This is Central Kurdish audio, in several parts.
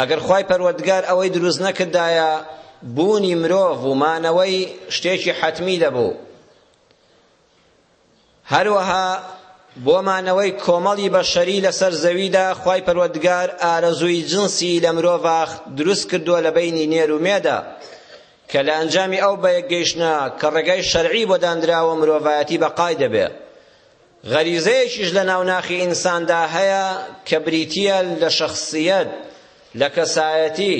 ئەگەر خوای پەروەردگار ئەوەی دروست نەکردایە بوونی مرۆڤ و مانەوەی شتێکی حەتمی دەبوو هەروەها بۆ مانەوەی کۆمەڵی بەشەری لەسەر زەویدا خوای پەروەردگار ئارەزووی جنسی لە مرۆڤە دروست کردووە لە بینی نێر و مێدا کە لە ئەنجامی ئەو بەیەکگەیشتنە کە ڕێگای شەرعی بۆ داندراوە مرۆڤایەتی بەقای دەبێ غەریزەیەکیش لەناو ناخی ئینساندا هەیە کە بریتییە لە شەخسییەت، لە کەسایەتی،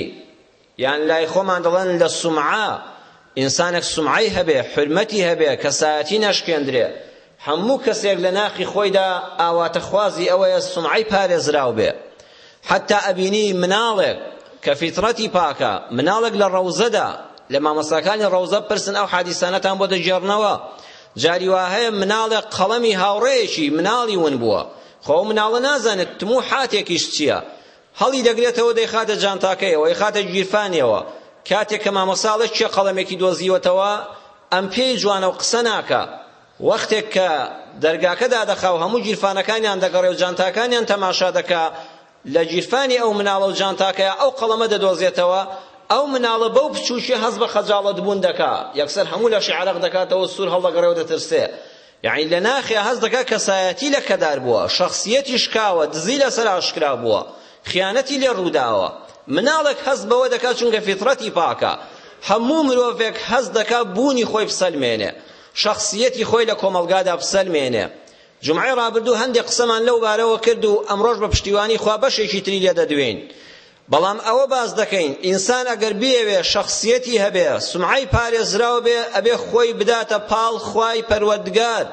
یان لای خۆمان دەڵێن لە سومعە، ئینسانێک سومعەی هەبێ، حورمەتی هەبێ، کەسایەتی نەشکێندرێ. هەموو کەسێک لە ناخی خۆیدا ئاواتەخوازی ئەوەیە سومعەی پارێزراو بێ. حەتتا ئەبینی مناڵێک کە فیتڕەتی پاکە مناڵێک لە ڕەوزەدا لە مامۆستاکانی ڕەوزە پرسن ئەو حادیسانەتان بۆ دەگێڕنەوە جاری وا هەیە مناڵێک قەڵەمی هاوڕێیەکی مناڵی ون بووە خۆ ئەو مناڵە نازانێت تموو حاتێکیش چییە هەڵی دەگرێتەوە دەیخاتە جانتاکەیەوە یخاتە گیرفانیەوە کاتێک کە مامۆساڵێک کێ قەڵەمێکی دۆزیوەتەوە ئەم پێی جوانە و قسە ناکە وەختێک کە دەرگاکە دادەخا و هەموو گیرفانەکانیان دەگەڕێ و جانتاکانیان تەماشا دەکا، لە گیرفانی ئەو مناڵە و جانتاکەیا ئەو قەڵەمە دەدۆزێتەوە، ئەو مناڵە بەو بچووکیە هەست بە خەجاڵەت بوون دەکا، یەکسەر هەموو لەشی عەرەق دەکاتەوە و سوور هەڵدەگەڕێ و دەترسێ. یەعنی لە ناخیا هەست دەکا کەسایەتی لەکەدار بووە، شەخسییەتی شکاوە، دزی لەسەر ئاشکرا بووە، خیانەتی لێ ڕووداوە. مناڵێک هەست بەوە دەکا چونکە فیتڕەتی پاکە. هەموو مرۆڤێک هەست دەکا بوونی خۆی بسەلمێنێ. شەخسییەتی خۆی لە کۆمەڵگادا بسەلمێنێ. جومعەی ڕابردوو هەندێ قسەمان لەو بارەوە کرد و ئەمڕۆش بە پشتیوانی خوا بەشێکی تری لێ دەدوێین. بەڵام ئەوە باس دەکەین ئینسان ئەگەر بیەوێ شەخسییەتی هەبێ، سومعەی پارێزراو بێ، ئەبێ خۆی بداتە پاڵ خوای پەروەردگار.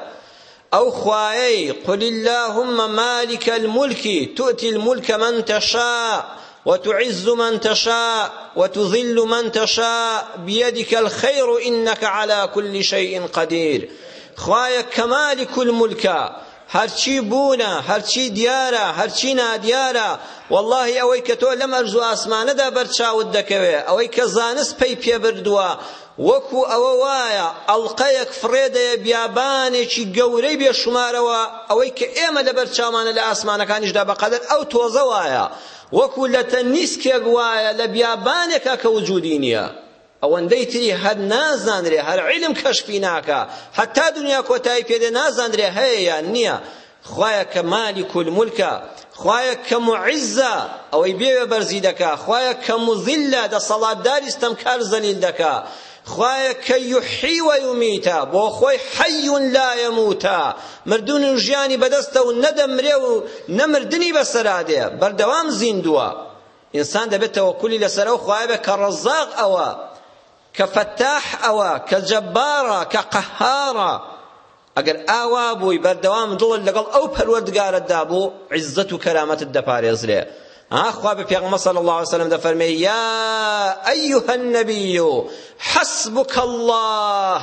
ئەو خوایەی، قل اللهم مالک الملک تؤتی الملک من تشاء وتعز من تشاء وتذل من تشاء بیدک الخیر انک علی کل شیء قدیر، خوایەک کە مالک الملکە، هەرچی بوونە، هەرچی دیارە، هەرچی نادیارە، وەڵڵاهی ئەوەی کە تۆ لەم ئەرز و ئاسمانەدا بەرچاوت دەکەوێ، ئەوەی کە زانست پەی پێبردووە، وەکو ئەوە وایە ئەڵقەیەک فڕێدەیە بیابانێکی گەورەی بێ شومارەوە، ئەوەی کە ئێمە لەبەر چاومانە لە ئاسمانەکانیشدا بەقەدەر ئەو تۆزە وایە، وەکو لەتە نیسکێک وایە لە بیابانێکا کە وجودی نیە. ئەوەندەی تری هەر نازانرێ، هەر عیلم کەشفی ناکا، هەتا دونیا کۆتایی پێدێ نازانرێ هەیە یان نیە، خوایە کە مالک الملکە خوایە کە معزە ئەوەی بێوێ بەرزی دەکا خوایە کە مذلە دەسەڵاتداری ستەمکار زەلیل دەکا خوایە کە یحی و یمیتە بۆ خۆی حی لا یموتە مردن و ژیانی بەدەستە و نەدەمرێ و نەمردنی بەسەرا دێ بەردەوام زیندووە ئینسان دەبێت تەوەکولی لەسەر ئەو خوایە بێ کە ڕەزاق ئەوە کە فەتاح ئەوە کە جەبارە کە قەهارە ئەگەر ئاوا بووی بەردەوام دڵت لەگەڵ ئەو پەروەردگارەتدا بوو عیزەت و کەرامەتت دەپارێزرێ ها خوا بە پێغمبەر صلی الله علیه وسلم دەفەرمێ یا ایها النبی حسبک الله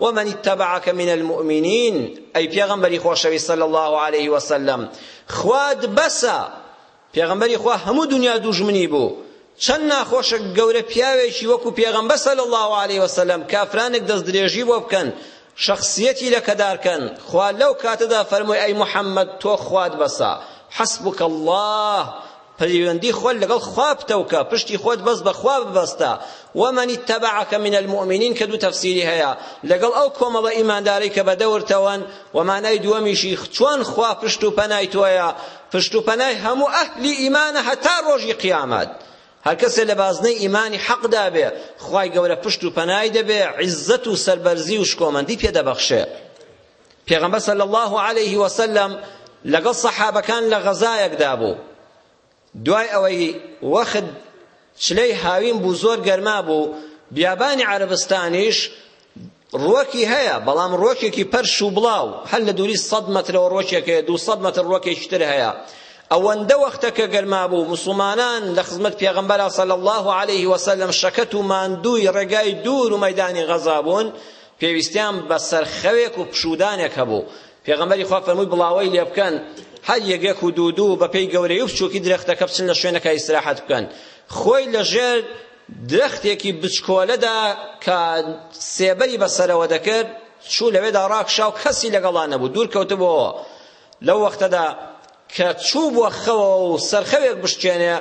ومن اتبعك من المؤمنین ئەی پێغمبەری خۆشەوی صلی الله علیه وسلم خوات بەسە پێغەمبەری خوا هەموو دونیا دوژمنی بوو چەند ناخۆشە گەورە پیاوێکی وەکو پێغەمبەر صلی الله علیه وسلم کافرانێک دەست درێژی بۆ بکەن شخصیەتی لەکەدار کەن خوا لەو کاتەدا فەرمووی ئەی محەممەد تۆ خوات بەسە حەسبک الله پەیوەندی خۆت لەگەڵ خوا بتەوکە پشتی خۆت بەس بە خوا ببەستە ومن اتبعك من المؤمنين کە دوو تەفسیری هەیە لەگەڵ ئەو کۆمەڵە ئیماندارەی کە بە دەورتەوەن و مانای دووەمیشی چۆن خوا پشت و پەنای تۆیە پشت و پەنای هەموو ئەهلی ئیمانە هەتا ڕۆژی قیامەت هەر کەسێ لە بازنەی ئیمانی حەقدا بێ خوای گەورە پشت و پەنای دەبێ عیزەت و سەربەرزی و شکۆمەندی پێ دەبەخشێ پێغەمبەر صلی الله علیه وسلم لەگەڵ سەحابەکان لە غەزایەکدا بوو دوای ئەوەی وەخت چلەی هاوین بوو زۆر گەرما بوو بیابانی عەربستانیش ڕوەکی هەیە بەڵام ڕوەکێکی پەرش و بڵاو هەر لە دووری سەد مەترەوە ڕوەکێک هەیە دوو سەد مەتر ڕوەکێکی تر هەیە ئەوەندە وەختە کە گەرما بوو مسلمانان لە خزمەت پێغەمبەرا صلی الله علیه وسلم شەکەت و ماندووی ڕێگای دوور و مەدانی غەزا بوون پێویستیان بە سەرخەوێک و پشودانێک هەبوو پێغەمبەری خوا فەرمووی بڵاوەی لێ بکەن هەر یەکێک و دوو دوو بەپێی گەورەی و بچووکی درەختەکە بچن لە شوێنەکە ئیسراحەت بکەن خۆی لەژێر درەختێکی بچکۆلەدا کە سێبەری بە سەرەوە دەکرد چوو لەوێدا ڕاکشا و کەسی لەگەڵا نەبوو دوور کەوتبووەوە لەو وەختەدا کە چوو بووە خەوەوە و سەرخەوێک بشکێنێ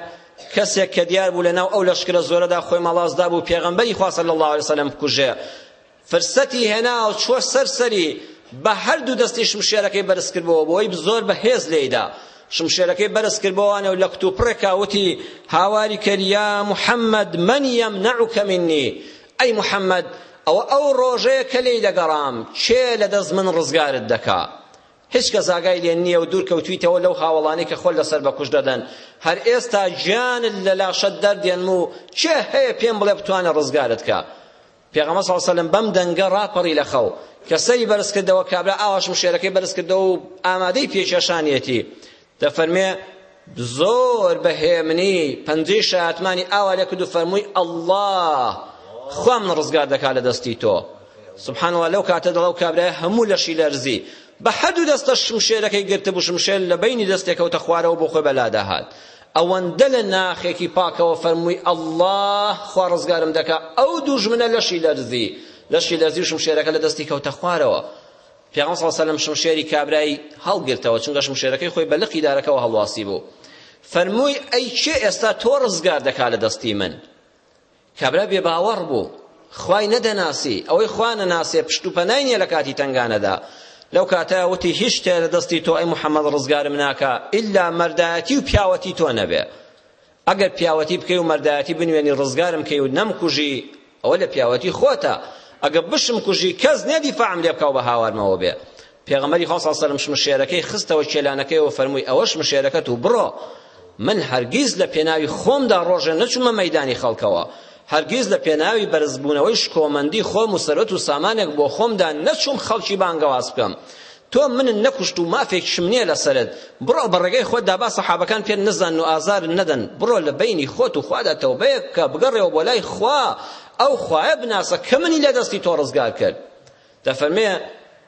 کەسێک کە دیار بوو لە ناو ئەو لەشکرە زۆرەدا خۆی مەڵاس دابوو پێغەمبەری خوا صلی الله علیه وسلم بکوژێ فرسەتی هێنا و چووە سەر سەری، بە هەردوو دەستی شمشێرەکەی بەرز کردبووەوە بۆی، زۆر بە هێز لێیدا. شمشێرەکەی بەرز کرد بۆوانە و لە کوتوپڕێکا وتی، هاواری کەر یا محەممەد من یمنعک منی، ئەی محەممەد ئەوە ئەو ڕۆژەیە کە لێی دەگەڕام، کێ لە دەست من ڕزگارت دەکا؟ هیچ کەس ئاگای لێ نییە و دوور کەوتوویتەوە لەو هاوەڵانەی کە خۆل لەسەر بەکوشت دەدەن، هەر ئێستا گیانت لە لاشەت دەردێنم و کێ هەیە پێم بڵێ بتوانێ ڕزگارت کا؟ پێغەمبەر صلی اللە علیە و سەلەم بەم دەنگە ڕاپەڕی لە خەو کە سەری بەرز کردەوە کابرا ئاوا شمشێرەکەی بەرز کردەوە و ئامادەی پێکێشانیەتی دەفەرمێ زۆر بە هێمنی پەنجەی شاتمانی ئاوا لێ کرد و فەرمووی ئەڵڵاه خوا من ڕزگار دەکات لە دەستی تۆ سبحان الله لەو کاتە دەڵێ و کابرای هەموو لەشی لەرزی بە هەردوو دەستە شمشێرەکەی گرتبوو شمشێر لە بینی دەستێکەوتە خوارەوە بۆ خۆی بەلادا هات ئەوەندە لە ناخێکی پاکەوە فەرمووی، اللە، خوا ڕزگارم دەکا، ئەو دوژمنە لەشی لەرزی، لەشی لەرزی و شمشێرەکە لە دەستی کەوتە خوارەوە. پێغەمبەر صلی الله علیه و شمشێری کابرای هەڵگرتەوە، چونکە شمشێرەکەی خۆی بە لقی دارەکەوە هەڵواسی بوو. فەرمووی، ئەی کێ ئێستا تۆ ڕزگار دەکا لە دەستی من؟ کابرا بێ باوەڕ بوو خوای نەدەناسی، ئەوەی خوا نەناسێ پشت و پەنای نیە لە کاتی تەنگانەدا، لەو کاتە وتی هیچ شتێ لە دەستی تۆ ئەی محمد ڕزگارم ناکا ئیلا مەردایەتی و پیاوەتی تۆ نەبێ، ئەگەر پیاوەتی بکەی و مەردایەتی بنوێنی ڕزگارم کەی و نەمکوژی ئەوە لە پیاوەتی خۆتە، ئەگە بشمکوژی کەس نیە دیفاعم لێ بکا و بە هاوارمەوە بێ، پێغەمبەری خوا صلی اللە علیە وسلم شمشێرەکەی خستەوە کێلانەکەیەوە فەرمووی ئەوە شمشێرەکەت و بڕۆ من هەرگیز لە پێناوی خۆمدا ڕۆژێ نەچوومە مەیدانی خەڵکەوە هەرگیز لە پێناوی بەرزبوونەوەی شکۆمەندی خۆم و سەرەت و سامانێک بۆ خۆمدا نەچووم خەڵکی بانگەواز بکەم تۆ من نەکوشت و مافێکشم نییە لەسەرت بڕۆ بە ڕێگەی خۆتدا با سەحابەکان پێت نەزان و ئازار نەدەن بڕۆ لە بینی خۆت و خوادا تەوبەیەک بکە بگەڕێەوە بۆ لای خوا ئەو خوایە بناسە کە منی لە دەستی تۆ ڕزگار کرد دەفەرمێ،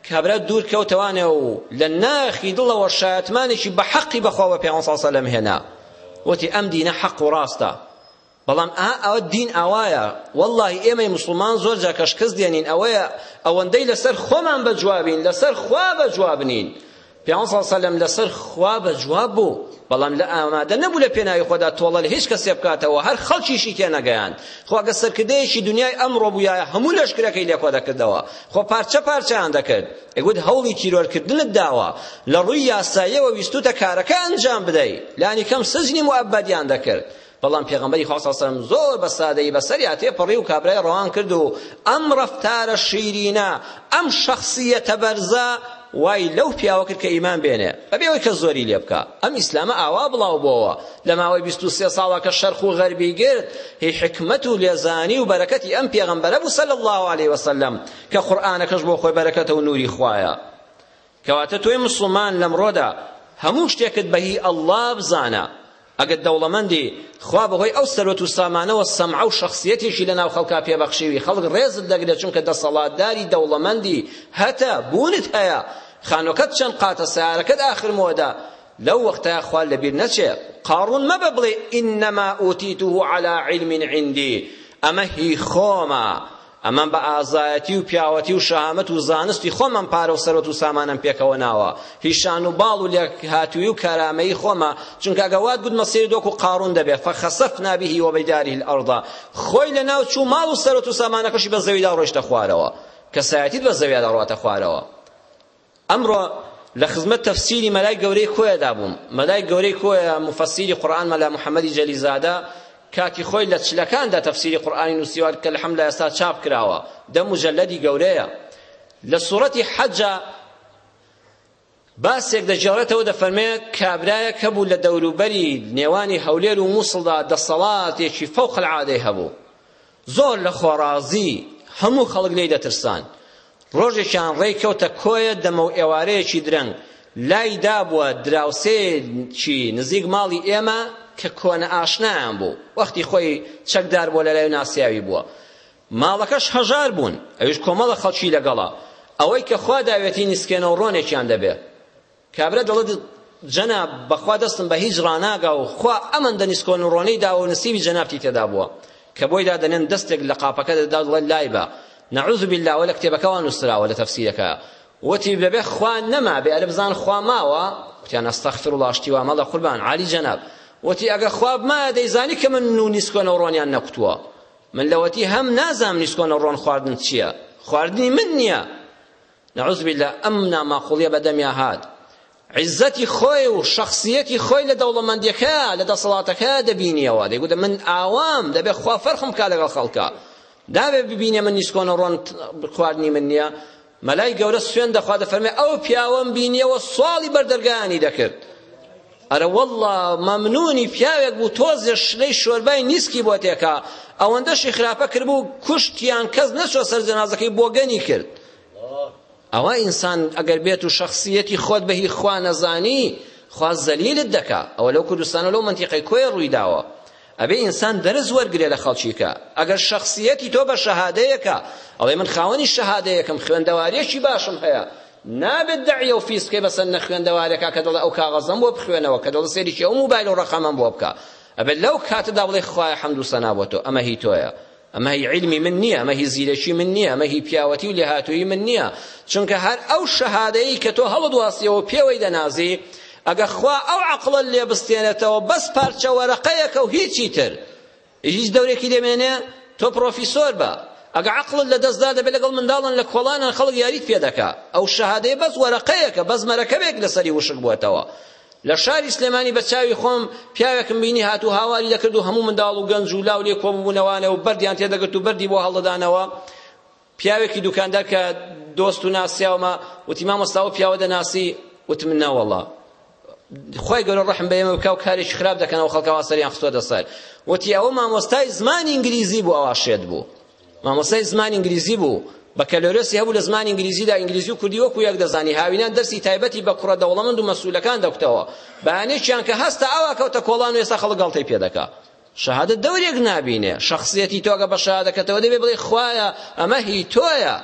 کابرا دوور کەوتەوانێ و لە ناخی دڵەوە شایەتمانێکی بە حەقی بەخوا بە پێغەمبەر صلی الله علیه و سلم هێنا وتی ئەم دینە حەق و ڕاستە بەڵام ئەوە دین ئاوایە واللهی ئێمەی مسلمان زۆر جا کە شکست دێنین ئەوەیە ئەوەندەی لەسەر خۆمان بەجوابین لەسەر خوا بەجواب نین پیامبەر صلی اللە علیە و سلم لەسەر خوا بە جواب بوو بەڵام لە ئامادە نەبوو لە پێناوی خۆدا تۆڵە لە هیچ کەسێ بکاتەوە هەر خەڵکیشی تێنەگەیاند خۆ ئەگەر سەرکردەیەکی دنیای ئەمڕۆ بوویایە هەموو لەشکرەکەی لێ کۆدەکردەوە خۆ پارچە پارچەیان دەکرد ئەیگوت هەوڵی تیرۆرکردنت داوە لە ڕووی یاساییەوە ویستوتە کارەکە ئەنجام بدەی لانی کەم سجنی موئەبەدیان دەکرد بەڵام پێغەمبەری خوا صلی اللە علیە وسلم زۆر بە سادەیی بەسەریا تێپەڕی و کابرای ڕەوان کرد و ئەم ڕەفتارە شیرینە ئەم شەخسیەتە بەرزە وای لەو پیاوە کرد کە ئیمان بێنێ بەبێ ئەوەی کە زۆری لێ بکا ئەم ئیسلامە ئاوا بڵاو بۆوە لە ماوەی بیست و سێ ساڵە کە شەرق و غەربی گرت هی حکمت و لێزانی و بەرەکەتی ئەم پێغەمبەرە بوو صلی الله علیه وسلم کە قورئانەکەش بۆ خۆی بەرەکەتە و نوری خوایە کەواتە تۆی موسڵمان لەمڕۆدا هەموو شتێکت بە هی اللە بزانە ئەگەر دەوڵەمەندی خوا بەهۆی ئەو سەروەت و سامانەوە سەمعە و شەخسیەتێکی لەناو خەڵکا پێبەخشیوی خەڵک ڕێزت دەگرێت چونکە دەسەڵاتداری دەوڵەمەندی هەتە بوونت هەیە خانۆکەت چەند قاتە سیارەکەت ئاخر مۆدە لەو وەختە خوا لەبیر نەچێ قاڕون مەبە بڵێ ئینەما ئوتیتوه عەلا عیلم عیندی ئەمە هی خۆمە ئەمەم بە ئازایەتی و پیاوەتی و شەهامەت و زانستی خۆمم پارە و سەروەت و سامانم پێکەوە ناوە هی شان و باڵ و لێکهاتووی و کارامەیی خۆمە چونکە گە وات گوت مەسیری دۆک و قارون دەبێ فخسفنا به وبداره الارض خۆی لە ناو چوو ماڵ و سەروەت و سامانەکەشی بە زەویدا ڕۆیشتە خوارەوە کەسایەتیت بە زەویدا ڕواتە خوارەوە ئەمڕۆ لە خزمەت تەفسیری مەلای گەورەی کۆیەدا بووم مەلای گەورەی کۆیە مفەسیری قورئان مەلا محەممەدی جەلیزادە کاتی خۆی لە چلەکاندا تەفسیری قورئانی نووسیوان کە الحمد لله ئێستا چاپ کراوە دە مجلدی گەورەیە لە سوڕەتی حەجە باسێک دەگێڕێتەوە دەفەرمێ کابرایەک هەبوو لە دەوروبەری نێوانی هەولێر و مووسڵدا دەسەڵاتێکی فەوق العادەی هەبوو زۆر لە خۆڕازی هەموو خەڵک لێی دەترسان. ڕۆژێکیان ڕێی کەوتە کۆیە دەمەوئێوارەیەکی درەنگ لای دابووە دراوسێکی نزیک ماڵی ئێمە کە کۆنە ئاشنایان بوو، وەختی خۆی چەکدار بووە لەلای و ناسیاوی بووە. ماڵەکەش هەژار بوون، ئەویش کۆمەڵە خەڵکی لەگەڵە، ئەوەی کە خوا داوێتی نیسکێنە و ڕۆنێکیان دەبێ. کابرا دەڵێت جەناب بەخوا دەستم بە هیچ ڕاناگا و خوا ئەمەندە نیسکۆن و ڕۆنەی داوە و نسیبی جەنابتی تێدا بووە کە بۆی دادەنێن دەستێک لە قاپەکە دەدا و دڵێن لای بە نەعوذ بالله وە لە کتێبەکە وا نووسراوە لە تەفسیرەکە وتی دەبێ خوا نەمابێ ئەرە بزان خوا ماوە وتیان ئەستەغفر الله شتی وا مەڵە قوربان عالی جەناب وتی ئەگە خوا بمایە دەیزانی کە من نو نیسکۆن و ڕۆنیان نەکوتووە من لەوەتی هەم نازام نیسکۆن و ڕۆن خواردن چییە خواردنی من نییە نعوذ باللە ئەم ناماقوڵیە بەدەمیا هات عزەتی خۆی و شخصیەتی خۆی لە دەوڵەمەندیەکە لە دەسەڵاتەکە دەبینیەوە دەیگوتە من ئاوام دەبێ خوا فەرخم بکا لەگەڵ خەڵکە داوێ ببینێ من نیسکۆنە ڕۆن خواردنی من نییە مەلای گەورە سوێن دەخوا دەفەرمێ ئەو پیاوەم بینیەوە سواڵی بەردەرگایانی دەکرد ئەرە واللە مەمنونی پیاوێک بوو تۆزێ شلەی شۆربای نیسکی بۆ تێکا ئەوەندەشی خراپە کرد بوو کوشتیان کەس نەچوە سەر جەنازەکەی بۆگەنی کرد ئەوە ئینسان ئەگەر بێت و شخصیەتی خۆت بە هی خوا نەزانی خوا زەلیلت دەکا ئەوە لەو کوردستانە لەو منتیقەی کۆیە ڕووی داوە ئەبێ ئینسان دەرس وەرگرێ لە خەڵکی کە ئەگەر شەخسیەتی تۆ بە شەهادەیەکە ئەڵێ من خاوەنی شەهادەیەکم خوێندەواریەکی باشم هەیە نابێت دەعیە و فیسکەی بەسەر نەخوێندەوارەکە کە دەڵێ ئەو کاغەزەم بۆ بخوێنەوە کە دەڵێ سێریکی ئەو موبایل و ڕەقەمەم بۆ بکە ئەبێت لەو کاتەدا بڵێ خوایە حەمد و سەنا بۆ تۆ ئەمە هی تۆیە ئەمە هی عیلمی من نییە، ئەمە هی زیرەکی من نییە، ئەمە هی پیاوەتی و لێهاتوویی من نییە، چونکە هەر ئەو شەهادەیەی کە تۆ هەڵدواستیەوە و پێوەی دەنازی، ئەگە خوا ئەو عەقڵەت لێ بستێنێتەوە بەس پارچە وەرەقەیەکە و هیچی تر، هیچ دەورێکی دەمێنێ؟ تۆ پڕۆفیسۆر بە، ئەگە عەقڵت لە دەست دا دەبێ لەگەڵ منداڵان لە کۆڵانان خەڵک یاریت پێ دەکا، ئەو شەهادەیە بەس وەرەقەیەکە، بەس مەرەکەبێک لەسەری وشک بووەتەوە. لە شاری سلێمانی بە چاوی خۆم پیاوێکم بینی هاتوو هاواری دەکرد و هەموو منداڵ و گەنج و لاو لێ کۆبوونەوانێ و بەردیان تێدەگرت و بەردی بۆ هەڵدەدانەوە پیاوێکی دوکاندار کە دۆست و ناسیاومە وتی مامۆستا و پیاوە دەناسی وتم ناوەڵا خۆی گەورە ڕحم بە ئێمە بکە و کارێکی خراپ دەکەنەوە خەڵکەوە سەریان خستووەتە سەر وتی ئەوە مامۆستای زمانی ئینگلیزی بوو ئەوە شێت بوو مامۆستای زمانی ئینگلیزی بوو بەکەلۆرێسی هەبوو لە زمانی ئینگلیزیدا ئینگلیزی و کوردی وەکو یەک دەزانی هاوینان دەرسی تایبەتی بە کوڕە دەوڵەمەند و مەسوولەکان دەکوتەوە بەیانێکیان کە هەستا ئاوا کەوتە کۆڵان و ئێستا خەڵک گەڵتەی پێ دەکا شەهادە دەورێک نابینێ شخصیەتی تۆگە بە شەهادەکەتەوە دەبێ بڵێ خوایە ئەمە هی تۆیە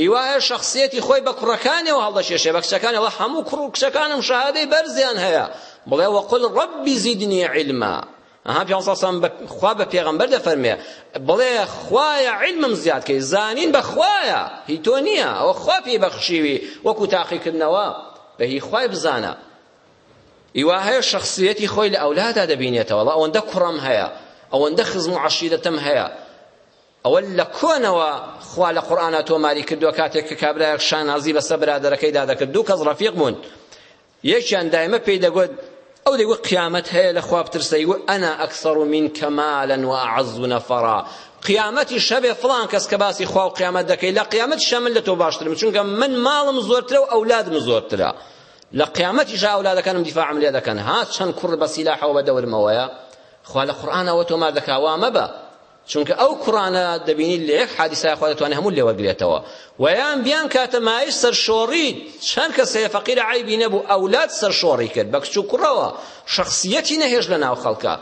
هیوایە شخصیەتی خۆی بە کوڕەکانەوە هەڵدەکێشێ بە کچەکانەوە هەموو کوڕ و کچەکانم شەهادەی بەرزیان هەیە بڵێ وەقل ڕەبی زیدنی علما ئەها پێ سەسم خوا بە پێغەمبەر دەفەرمێ بڵێ خوایە علمم زیاد کەی زانین بە خوایە هی تۆ نییە ئەوە خوا پێی بەخشیوی وەکو تاقیکردنەوە بە هی خوای بزانە ئیوا هەیە شخصیەتی خۆی لە ئەولادا دەبینێتەوە ڵا ئەوەندە کوڕم هەیە ئەوەندە خزم و عەشیرەتم هەیە ئەوە لە کۆنەوە خوا لە قورآنا تۆماری کردووە کاتێک کە کابرایەک شانازی بەسە برادەرەکەیدا دەکرد دوو کەس ڕەفیق بوون یەکیان دایمە پێی دەگوت ئەو دەیگوت قیامەت هەیە لە خوا بترسە یگوت ئەنا ئەکسەڕ منکە مالا و ئەعەز نەفەڕا قیامەتی شەبێ فڵان کەس کە باسی خوا و قیامەت دەکەی لە قیامەت شە من لە تۆ باشترم چونکە من ماڵم زۆرترە و ئەولادم زۆرترە لە قیامەتی شا ئەولادەکانم دیفاعم لێ دەکەن ها چەند کوڕ بە سیلاحەوە بە دەورمەوەیە خوا لە قورئانەوە تۆمار دەکا وا مەبە چونکە ئەو کوڕانە دەبینیت لە یەک حادیسای خوا دەتوانێت هەموو لێ وەرگرێتەوە وەیان بیان کاتە مایش سەرشۆڕی چەند کەس هەیە فەقیرە عەیبی نەبوو ئەولاد سەرشۆڕی کرد بە کچ و کوڕەوە شەخسیەتی نەهێش لە ناو خەڵکە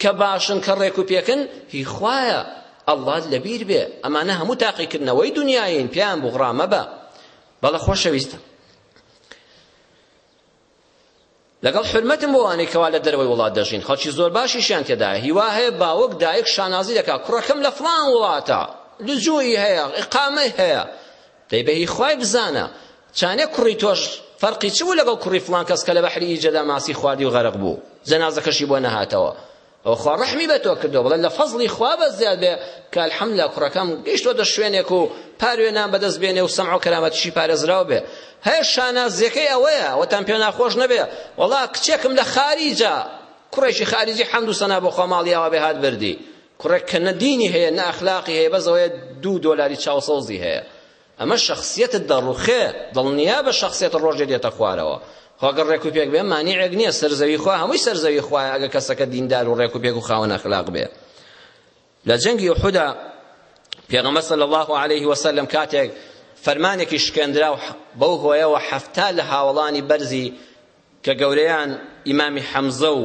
کە باشن کە ڕێک و پێکن هی خوایە ئەڵڵا لەبیر بێ ئەمانە هەموو تاقیکردنەوەی دنیایین پێیان بوغڕا مەبە بەڵە خۆشەویستە لەگەڵ حورمەتم بۆ ئەوانەی کەوا لە دەرەوەی وڵات دەژین خەڵکی زۆر باشیشیان تێدایە هیوا هەیە باوک دایک شانازی دەکا کوڕەکەم لە فڵان وڵاتە لجوئی هەیە ئیقامەی هەیە دەی بە هی خوای بزانە چانێ کوڕی تۆش فەرقی چ بوو لەگەڵ کوڕی فڵان کەس کە لە بەحری ئیجەدا ماسی خواردی و غەرق بوو جەنازەکەشی بۆ نەهاتەوە ئەوە خوا ڕەحمی بە تۆ کردووە بڵێ لە فەزڵی خوا بەس زیاد بێ کە الحمدللە کوڕەکەم گەیشتۆتە شوێنێک و پاروێ نان بەدەست بێنێ و سەمع و کەرامەتیشی پارێزراو بێ هەیە شانازیەکەی ئەوەیە وەتان پێ ناخۆش نەبێ وەڵا کچێکم لە خاریجە کوڕێکی خاریجی حەمد و سەنا بۆ خوا ماڵی ئاوا بێ هات بردی کوڕێک کە نە دینی هەیە نە ئەخلاقی هەیە بەس ئەوەیە دوو دۆلاری چاوسەوزی هەیە ئەمە شەخسیەتت دەڕوخێ دڵنیابە شەخسیەت ڕۆژێ دێتە خوارەوە خۆ گەر ڕێک و پێک بێ مانیعێک نییە سەر زەوی خوا هەمووی سەر زەوی خوایە ئەگە کەسەکە دیندار و ڕێک و پێک و خاوەن ئەخلاق بێ لە جەنگی ئوحودا پێغەمبەر صلی الله علیه وسلم کاتێک فەرمانێکی شکێندرا و بەو هۆیەوە حەفتا لە هاوڵانی بەرزی کە گەورەیان ئیمامی حەمزە و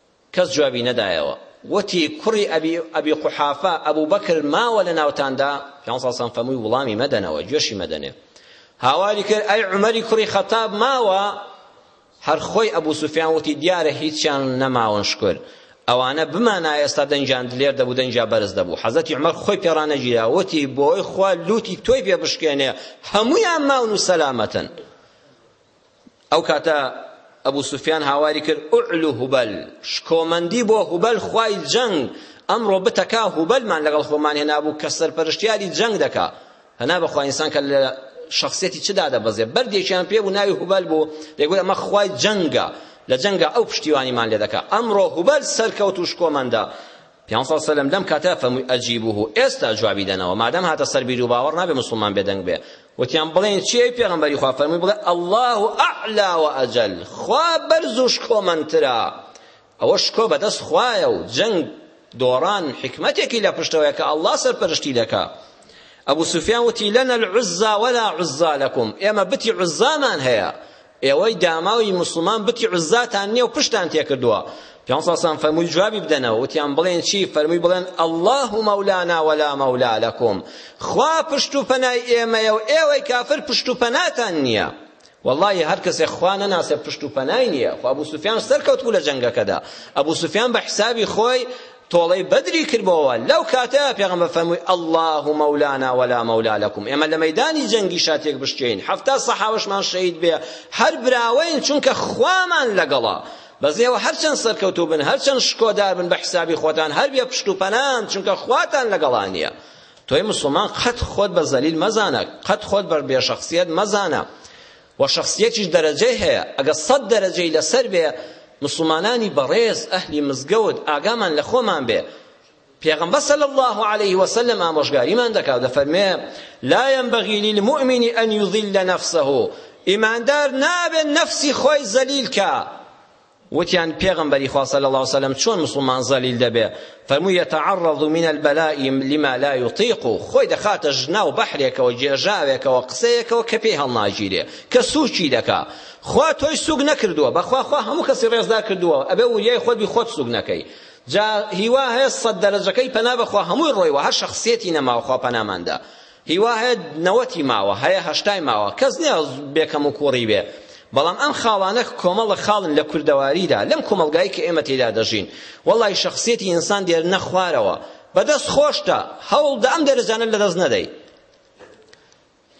کەس جوابی نەدایەوە، وتی، کوڕی ئەبی ئەبی قوحافە، ئەبوبەکر ماوە لە ناوتاندا؟ پێغەمبەر صلی سەلام فەرمووی، وڵامی مەدەنەوە، گوێشی مەدەنێ. هاواری کرد، ئەی عومەری کوڕی خەتاب ماوە؟ هەر خۆی ئەبو سوفیان وتی، دیارە هیچیان نەماون شکور. ئەوانە بمانایە ئێستا دەنگیان دلێر دەبوو، دەنگیان بەرز دەبوو. حەزرەتی عومەر خۆی پێ ڕانەگیرا، وتی، بۆی خوا لوتی تۆی پێ بشکێنێ، هەموویان ماون و سەلامەتن. ئەو کاتە ئەبو سوفیان هاواری کرد ئوعلو هوبەل شکۆمەندی بۆ هوبەل خوای جەنگ ئەمڕۆ بتەکا هوبەلمان لەگەڵ خۆمان هێنابوو کە سەرپەرشتیاری جەنگ دەکا هەنا بەخوا ئینسان کە لە شخصیەتی چدا دەبەزێ بەردێکیان پێ بوو ناوی هوبەل بوو دەیگوت ئەمە خوای جەنگە لە جەنگە ئەو پشتیوانیمان لێ دەکا ئەمڕۆ هوبەل سەرکەوت و شکۆمەندە پیامبەر صلی اللە علیە و سلم لەم کاتە فەرمووی اجیبوه ئێستا جوابی دەنەوە مادام هاتە سەر بیر و باوەڕ نابێ موسڵمان بێدەنگ بێ وتیان بڵێن چی ئەی پێغەمبەری خوا فەرمووی بڵێ اللە اعلی و اجل خوا بەرز و شکۆمەندترە ئەوە شکۆ بەدەست خوایە و جەنگ دۆڕان حکمەتێکی لە پشتەوەیە کە اللە سەرپەرشتی دەکا ئەبو سفیان وتی لەنا العزا ولا عزا لەکم ئێمە بتی عزامان هەیە ئێوەی داماوی موسڵمان بتی عوزاتان نییە و پشتان تێکردووە پێغەمبەر صلی الله فەرمووی جوابی بدەنەوە وتیان بڵێن چی فەرمووی بڵێن اللە مولانا ولا مولا لەکم خوا پشت و پەنای ئێمەیە و ئێوەی کافر پشت و پەناتان نییە والله هەر کەسێک خوا نەناسێ پشت و پەنای نییە خو ئەبو سفیان سەرکەوت بوو لە جەنگەکەدا ئەبو سفیان بە حسابی خۆی تۆڵەی بەدری کردبۆوە لەو کاتە پێغەمبەر فەرمووی اللە مولانا ولا مولا لەکم ئێمە لە مەیدانی جەنگیشا تێک بشکێین حەفتا سەحابەشمان شەهید بێ هەر براوەین چونکە خوامان لەگەڵە بەس ئێوە هەرچەند سەرکەوتوو بن هەرچەند شکۆدار بن بە حسابی خۆتان هەر بێ پشت و پەنان چونکە خواتان لەگەڵا نییە تۆی مسلمان قەت خۆت بە زەلیل مەزانە قەت خۆت بە بێشەخصیت مەزانە وە شەخسیەتیش دەرەجەی هەیە ئەگەر سەد دەرەجەی لەسەر بێ مسوڵمانانی بەڕێز ئەهلی مزگەوت ئاگامان لە خۆمان بێ پێغمبەر صلی الله عليه وسلم ئامۆژگاریمان دەکات دەفەرمێ لا ينبغي للمؤمن ان يضل نفسه ئیماندار نابێت نەفسی خۆی زەلیل کا وتیان، پێغەمبەری خوا صلی اللە وسلم چۆن موسڵمان زەلیل دەبێ؟ فەرمووی، یتعرض من البلاء لما لا یطیق، خۆی دەخاتە ژناو بەحرێکەوە، گێژاوێکەوە، قسەیەکەوە کە پێی هەڵناگیرێ، کە سووکی دەکا. خوا تۆی سووک نەکردووە، بەخوا خوا هەموو کەسی ڕێزدار کردووە، ئەبێ ووریای خۆت بی خۆت سووک نەکەی. جا هیوا هەیە سەد دەرەجەکەی پەنا بەخوا هەمووی ڕۆیوە هەر شەخسیەتی نەماوە خوا پەنامان دا. هیوا هەیە نەوەتی ماوە هەیە هەشتای ماوە کەس نییە بێ کەم و کوڕی بێ بەڵام ئەم خاڵانە کۆمەڵە خاڵن لە کوردەواریدا لەم کۆمەڵگای کە ئێمە تێدا دەژین وەڵی شخصیەتی ئینسان دێرنە خوارەوە بەدەست خۆشتە هەوڵدە ئەم دەرەجانە لەدەست نەدەی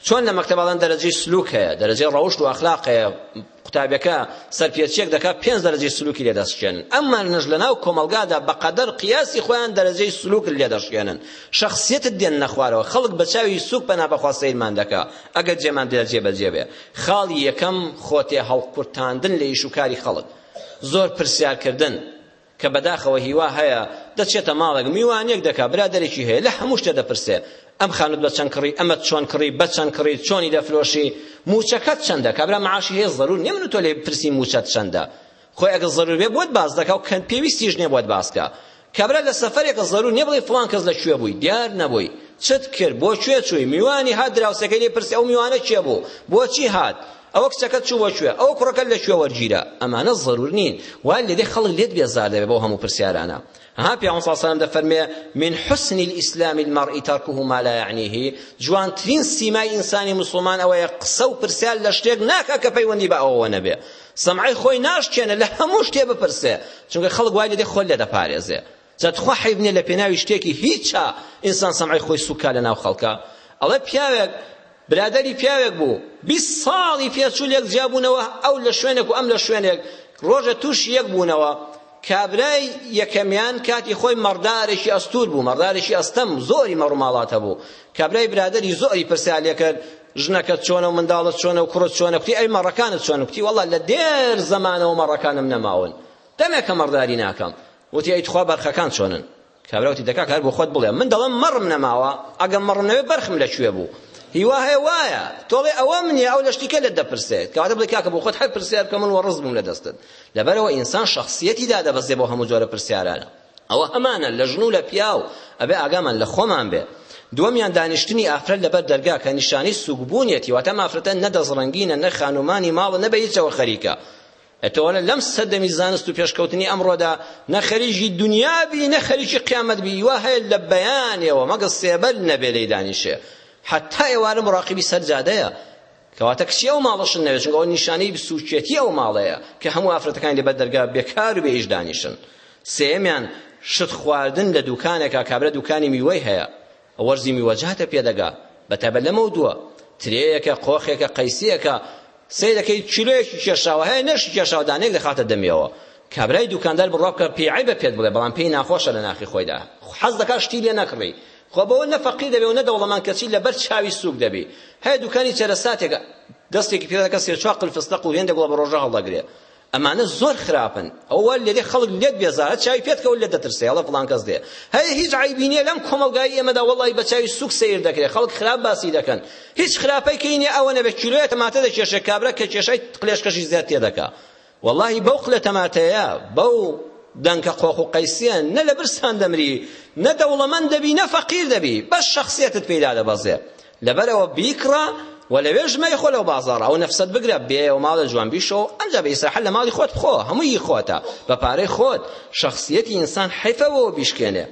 چۆن لە مەکتەباڵان دەرەجەی سلوک هەیە دەرەجەی ڕەوشت و ئەخلاق هەیە قوتابیەکە سەرپێچیەک دەکات پێنج دەرەجەی سلوکی لێ دەشکێنن ئەم مانەش لەناو کۆمەڵگادا بەقەدەر قیاسی خۆیان دەرەجەی سلوکت لێ دەشکێنن شخصیتت دێننە خوارەوە خەڵک بە چاوی سوک پەنا بەخوا سەیرمان دەکا ئەگەر جێمان دێ جێبەجێ بێ خاڵی یەکەم خۆتێ هەڵقورتاندن لە ئیش و کاری خەڵک زۆر پرسیارکردن کە بەداخەوە هیوا هەیە دەچێتە ماڵێک میوانیەک دەکا برادەرێکی هەیە لە هەموو شتێ دەپرسێ ئەم خانوت بە چەند کڕی ئەمەت چۆن کڕی بە چەند کڕی چۆنی دەفرۆشی موچەکەت چەندە کابرا معاشی هەیە ضرور نیە من و تۆ لێ بپرسی موچەت چەندە خۆی ئەگە ضرور بێ بۆت باس دەکا و کەند پێویستیش نیە بۆت باس کا کابرا لە سەفەرێکە ضرور نیە بڵێ فڵان کەس لە کوێ بووی دیار نەبووی چت کرد بۆ کوێ چووی میوانی هات دراوسەکەی لێ پرسی ئەو میوانە کێ بوو بۆچی هات ئەوە کچەکەت چوو بۆ کوێ؟ ئەوە کوڕەکەت لە کوێ وەرگیرا؟ ئەمانە زەرور نین وای لێدێ خەڵک لێت بێزار دەبێ بەو هەموو پرسیارانە ها پیامبەر صلی الله علیه و دەفەرمێ من حسن الاسلام المرء تركه ما لا يعنيه جوانترین سیمای ئینسانی مسلمان ئەوەیە قسە و پرسیار لە شتێک ناکا کە پەیوەندی بە ئەوەوە نەبێ سەمعی خۆی ناشکێنە لە هەموو شتێ بپرسێ چونکە خەڵک وای لێدێ خۆی لێ دەپارێزێ جا تخوا حەیف نیە لەپێناوی شتێکی هیچا ئینسان سەمعەی خۆی سوک کا لەناو خەڵکا ئەڵێ پیاوێک برادەری پیاوێک بوو بیست ساڵی پێچوو لێک جیابوونەوە ئەو لە شوێنێک و ئەم لە شوێنێک ڕۆژە تووشی یەک بوونەوە کابرای یەکەمیان کاتی خۆی مەڕدارێکی ئەستور بوو مەڕدارێکی ئەستەم زۆری مەڕماڵات هەبوو کابرای برادری زۆری پرسیار لێکرد ژنەکە چۆنە و منداڵت چۆنە و کوڕت چۆنە کوتی ئەی مەڕەکانت چۆن کوتی وەڵا لە دێر زەمانەوە مەڕەکانم نەماون دەمێکە مەڕداری ناکەم وتی ئەی تخوا بەرخەکان چۆنن کابرا وتی دەکاکە هەر بۆ خۆت بڵێ من دەڵێم مەڕم نەماوە ئەگەر مەڕم نەبێ بەرخم لە کوێ بوو هیوا هەیە وایە تۆڵێ ئەوەم نییە ئەو لە شتیکە لە دەپرسێت کەواتە بڵێ کاکە بۆ خۆت هەر پرسیار بکە من وەڕز بووم لە دەستت لەبەرەوە ئینسان شخصیەتی دادەبەزێ بۆ هەموو جۆرە پرسیارانە ئەوە هەمانە لە ژن و لە پیاو ئەبێ ئاگامان لە خۆمان بێ دووەمیان دانیشتنی ئافرەت لەبەر دەرگا کە نیشانەی سووکبوونیەتی واتە مافرەتە نە دەستڕەنگینە نە خانومانی ماڵە نە بە هیچەوە خەریکە ئەتۆ نە لەم سەردەمی زانست و پێشکەوتنی ئەمڕۆدا نە خەریکی دنیا بی نە خەریکی قیامەت بی وا هەیە لە بەیانەوە مەگەڵ سێبەر نەبێ لێی دانیشێ حەتا ئێوارە مڕاقیبی سەر جادەیە کەواتە کچی ئەو ماڵەشن نەوێت چونکە ئەو نیشانەی سووکێتی ئەو ماڵەیە کە هەموو ئافرەتەکانی لەبەر دەرگا بێکار و بێئیش دانیشن سێمیان شت خواردن لە دوکانێکا کابرا دوکانی میوەی هەیە وەرزی میوەجاتە پێدەگا بەتایبەت لەمەو دووە ترێیەکە قۆخێکە قەیسیەکە سەیرەکەی کیلۆیەکی کێشاوە هەیە نەشی کێشاوە دانێک دەخاتە دەمیەوە کابرای دوکاندار بڕوا بکە پێی عیبە پێت بڵێ بەڵام پێی ناخۆشە لە ناخی خۆیدا حەز دەکات شتی لێ نەکڕی خۆ بەوە نە فەقیر دەبێ و نە دەوڵەمەند کەچی لەبەر چاوی سووک دەبی هەیە دوکانی چەرەساتێکە دەستێکی پێ دەکە سێ چوار قل فستەق و هێندێک وڵە بە ڕۆژە هەڵدەگرێ ئەمانە زۆر خراپن ئەوە لێدێ خەڵک لێت بێزارە چاوی پێت کەوت لێت دەترسێ ئەڵێ فڵان کەس دێ هەی هیچ عەیبی نییە لەم کۆمەڵگای ئێمەدا وەڵڵاهی بە چاوی سووک سەیر دەکرێ خەڵک خراپ باسی دەکەن هیچ خراپەیکەی نییە ئەوە نەبێ کیلۆیە تەماتە دەکێشێ کابرا کە کێشای قلێشکەشی زیاد تێ دەکا وەڵڵاهی بەو قلە تەماتەیە بەو دەنکە قۆخ و قەیسیە نە لە برسان دەمری نە دەوڵەمەند دەبی نە فەقیر دەبی بەس شەخسیەتت پێدا دەبەزێ لەبەرەوە بیکڕە و لەوێش مەیخۆ لەو بازاڕە ئەو نەفسەت بگرە بێیەوە ماڵە جوان بیشۆ ئەمجا بە ئیسراحەت لە ماڵی خۆت بخۆ هەموو هی خۆتە بە پارەی خۆت شەخسیەتی ئینسان حەیفە بەوە بیشکێنێ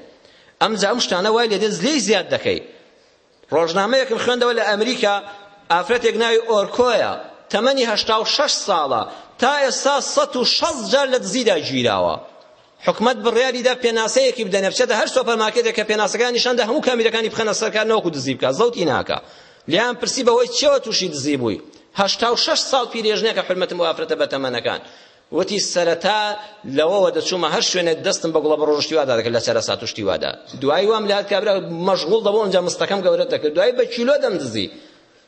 ئەمجا ئەم شتانە وای لێدێ زلێی زیاد دەکەی ڕۆژنامەیەکم خوێندەوە لە ئەمریکا ئافرەتێک ناوی ئۆرکۆیە تەمەنی هەشتا و شەش ساڵە تا ئێستا سەد و شەست جار لە دزیدا گیراوە حکومەت بڕیاری دا پێناسەیەکی بدەنێ بچێتە هەر سۆپەرمارکێتێک کە پێناسەکانی نیشاندا هەموو کامیرەکانی بخەنە سەر کار نەوەکو دزی بکات زەوتی ناکا لیان پرسی بەوەی چیەوە تووشی دزی بووی هەشتا و شەش ساڵ پیرێژنێکە حرمەتم بۆ ئافرەتە بەتەمەنەکان وتی سەرەتا لەوەوە دەچوومە هەر شوێنێک دەستم بە گوڵە بڕۆژ شتیوادا دەکرد لە چەرە سات و شتیوادا دوایی وام لات کابرا مەشغوڵ دەبوو ئەنجا مستەکەم گەورە دەکرد دوایی بە کیلۆ دەمدزی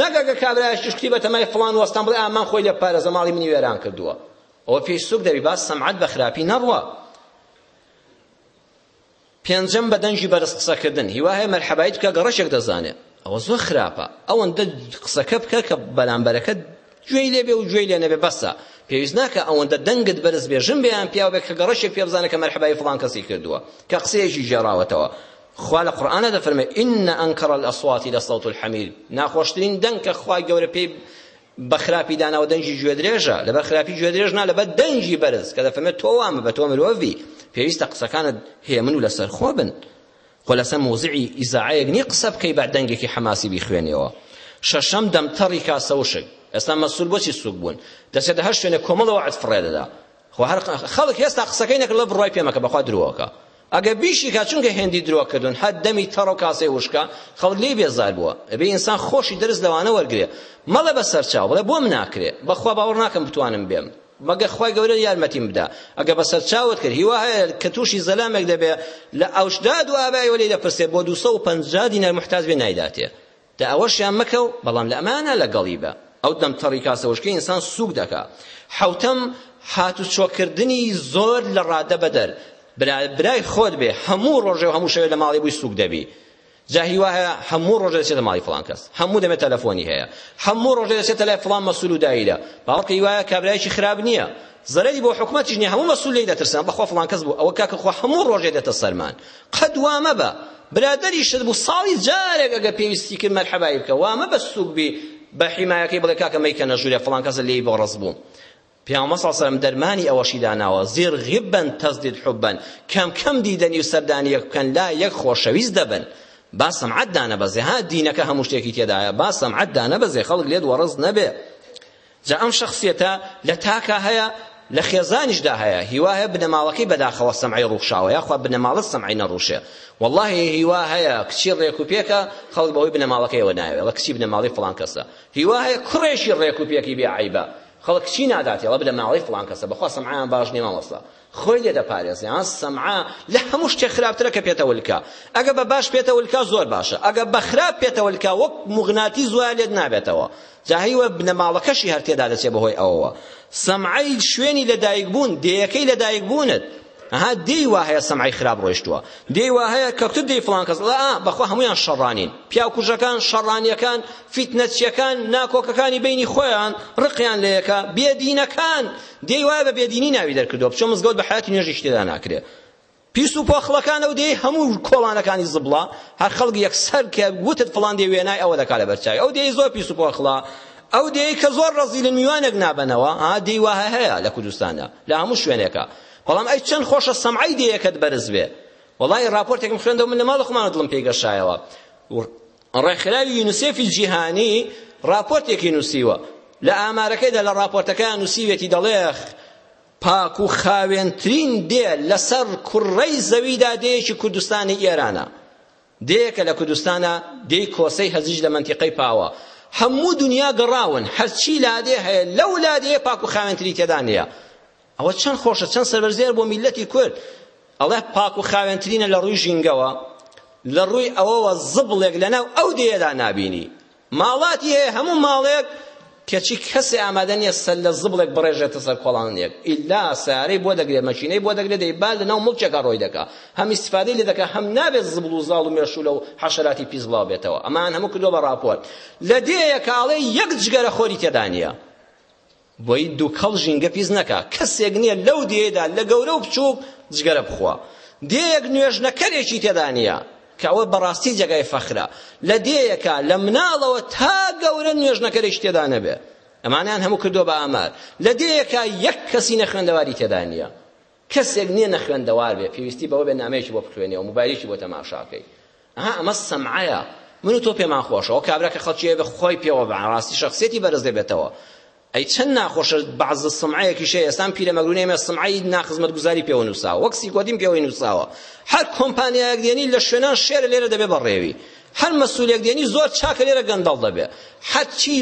نەک ئەگەر کابرایەکیش کوتی بە تەمای فڵان وەستام بڵێ ئا من خۆی لێ بپارێزە ماڵی منی وێران کردووە ئەوە پێی سوک دەبی با سەمعەت بە خراپی نەڕوا پێنجەم بە دەنگی بەرز قسەکردن هیوا هەیە مەرحەبایی بکە گەڕەشێک دەزانێ ئەوە زۆر خراپە ئەوەندە قسەکە بکە کە بەرامبەرەکە گوێی لێ بێ و گوێی لێ نەبێ بەسە پێویست ناکە ئەوەندە دەنگت بەرز بێژن بێیان پیاو بێ کە گەڕەشێک پێ بزانە کە مەرحەبایی فڵان کەسی کردووە کە قسەیەکی ژێراوەتەوە خوا لە قورئانا دەفەرمێ ان انکر الاصوات لصوت الحمیر ناخۆشترین دەنگ کە خوای گەورە پێی بە خراپی داناوە دەنگی گوێدرێژە لەبەر خراپی گوێدرێژ نا لەبەر دەنگی بەرز کە دەفەرمێت تۆ وامە بە تۆ مرۆڤی پێویستە قسەکانت هێمن و لەسەر خۆ بن خۆ لەسەر موزعی ئیزاعەیەک نی قسە بکەی بە دەنگێکی حەماسی بیخوێنیەوە شەشەم دەمتەڕی کاسەوشک ئێستا مەسول بۆچی سوک بوون دەچێتە هەر شوێنە کۆمەڵەوە ئەتفڕێ دەدا خۆ هەر خەڵک هێستا قسەکەی نەکرد لە بڕوای پێمەکە بەخوا درۆکە ئەگە بیشیکا چونکە هێندی درۆ کردون هەر دەمی تەڕە و کاسەی وشکە خەڵک لێی بێزار بووە ئەبێ ئینسان خۆشی دەرس لەوانە وەرگرێ مەڵێ بە سەرچاو بڵێ بۆم ناکرێ بەخوا باوەڕ ناکەم بتوانم بێم مەگە خوای گەورە یارمەتیم بدا ئەگە بە سەرچاوت کرد هیوا هەیە کە تووشی زەلامێک دەبێ لە ئەوشدا دو ئابای وەلی دەپرسێ بۆ 250 دینار محتاج بێ نایداتێ دە ئەوەشیان مەکە و بەڵام لە ئەمانە لەگەڵی بە. ئەو دەم تەڕی کاسەوشکەی ئینسان سووک دەکا. حەوتەم، هاتوچۆکردنی زۆر لە ڕادە بەدەر. برا برای خۆت بێ، هەموو ڕۆژێ و هەموو شەوێ لە ماڵی بووی سووک دەبی. جا هی وا هەیە هەموو ڕۆژێ دەچێتە ماڵی فڵان کەس، هەموو دەمێ تەلەفۆنی هەیە، هەموو ڕۆژێ دەچێتە لای فڵان مەسوول و دایرە. باوەڕکە هی وایە کابرایەکی خراپ نییە. زەرەری بۆ حکومەتیش نیە هەموو مەسول لێی دەترسان بەخوا فڵان کەس بوو ئەوە کاکە خۆ هەموو ڕۆژێ دێتە سەرمان قەد وا مەبە برادەریشت بوو ساڵی جارێک ئەگە پێویستی کرد مەرحەبایی بکە وا مەبە سووک بی بە حیمایەکەی بڵێ کاکە مەیکەنە ژوورێ فڵان کەسە لێی بۆ ڕەز بوو پیامە ساسەرم دەرمانی ئەوەشی داناوە زیر غبن تەزدید حبن کەم کەم دیدەنی و سەردانی یەک بکەن لا یەک خۆشەویست دەبن با سەمعەت دانەبەزێ ها دینەکە هەموو شتێکی تێدایە با سەمعەت دانەبەزێ خەڵک لێت وەڕز نەبێ جا ئەم شەخسیەتە لە تاکا هەیە لە خێزانیشدا هەیە هیوا هەیە بنەماڵەکەی بەداخەوە سەمعی ڕوخشاوە یاخوا بنەماڵە سەمعی نەڕوشێ واللهی هیوا هەیە کچی ڕێک و پێکە خەڵک بەهۆی بنەماڵەکەیەوە ناوێ ڵە کچی بنەماڵی فڵان کەسە هیوا هەیە کوڕێکی ڕێک و پێکی بێ عەیبە خەڵک کچی ناداتێ ڵە بنەماڵەی فڵان کەسە بەخوا سەمعیان باش نیە مامۆستا خۆی لێ دەپارێزێ ها سەمعە لە هەموو شتێک خراپترە کە پێتەولکا ئەگە بە باش پێتەولکا زۆر باشە ئەگە بە خراپ پێتەولکا وەک مغناتی زوایە لێت نابێتەوە جا هیوە بنەماڵەکەشی هەر تێدا دەچێ بەهۆی ئەوەوە سەمعەی شوێنی لەدایک بوون دێیەکەی لەدایک بوونت ها دێی وا هەیە سەمعی خراپ ڕۆیشتووە دێی وا هەیە کە تو دێی فڵان کەس ڵا بەخوا هەمویان شەڕانین پیاکوژەکان شەڕانیەکان فیتنەچیەکان ناکۆکەکانی بینی خۆیان ڕقیان لەیەکە بێدینەکان دێی وایە بە بێدینی ناوی دەرکردووە بچۆ مزگەوت بە حەیاتی نوێژیش تێدا ناکرێ پیس و پۆخڵەکان ئەو دێی هەموو کۆڵانەکانی زبڵە هەر خەڵک یەکسەر کە وتت فڵان دێ وێنای ئەوە دەکا لە بەرچاوی ئەو دێی زۆر پیس و پۆخڵە ئەو دێی کە زۆر ڕەزیلن میوانێک نابەنەوە ها دێی وایە هەیە لە کوردستاندا لە هەموو شوێنێکە بەڵام ئەی چەند خۆشە سەمعەی دێیەکەت بەرز بێ وەڵای ڕاپۆرتێکم خوێندەوە من لە ماڵە خۆمانە دڵم پێی گەشایەوە ڕێکخراوی یونسێفی جیهانی ڕاپۆرتێکی نووسیوە لە ئامارەکەیدا لە ڕاپۆرتەکەیان نووسیوێتی دەڵێخ پاک و خاوێنترین دێ لەسەر کوڕەی زەویدا دێیەکی کوردستانی ئێرانە دێیەکە لە کوردستانە دێی کۆسەی هەزیج لە منتیقەی پاوە هەموو دنیا گەڕاون هەرچی لادێ هەیە لەو لادێ پاک و خاوێنتری تێدا نییە ئەوە چەند خۆشە چەند سەربەرزیار بۆ میلەتی کورد ئەڵێ پاک و خاوێنترینە لە ڕووی ژینگەوە لە ڕووی ئەوەوە زبڵێک لەناو ئەو دێدا نابینی ماڵاتی هەیە هەموو ماڵێک کەچی کەسێ ئامادە نییە سەر لە زبڵێک بڕێژێتە سەر کۆڵانێک ئیلا سارەی بۆ دەگرێت مەشینەی بۆ دەگرێت دەیبا لەناو مڵکێکا ڕۆی دەکا هەم ئیسفادەی لێ دەکا هەم نابێت زبڵ و زاڵ و مێشوولە و حەشەراتی پیس بڵاو بێتەوە ئەمان هەموو کردووە بە ڕاپۆرت لە دێیەکە ئاڵێ یەک جگەرە خۆری تێدا نییە بۆی دوکەڵ ژینگە پیس نەکا کەسێک نییە لەو دێیەدا لە گەورە و بچووک جگەرە بخوا دێیەک نوێژنەکەرێکی تێدا نییە کە ئەوە بەڕاستی جێگای فەخرە لە دێیەکە لە مناڵەوە تا گەورە نوێژنەکەرێکی تێدا نەبێ ئەمانیان هەموو کردووە بە ئامار لە دێیەکە یەک کەسی نەخوێندەواری تێدا نییە کەسێک نیە نەخوێندەوار بێ پێویستی بەوە بێ نامەیەکی بۆ بخوێنێ و موبایلێکی بۆ تەماشا کەی ئەها ئەمە سەمعەیە من و تۆ پێمان خۆشە ئەو کابرا کە خەڵکی ئەوێ خۆی پێوە بە ڕاستی شەخسیەتی بەرز دەبێتەوە ئەی چەند ناخۆشە بەعز سمعەیەکیش هەیە ئێستان پیرەمەگرونی ئێمە سمعەی ناخزمەتگوزاری پێوە نووساوە وەک سیکۆدین پێوەی نووساوە هەر کۆمپانیایەک دێنی لە شوێنان شێرە لێرە دەبێ بەڕێوی هەر مەسولێک دێنی زۆر چاکە لێرە گەندەڵ دەبێ حەچی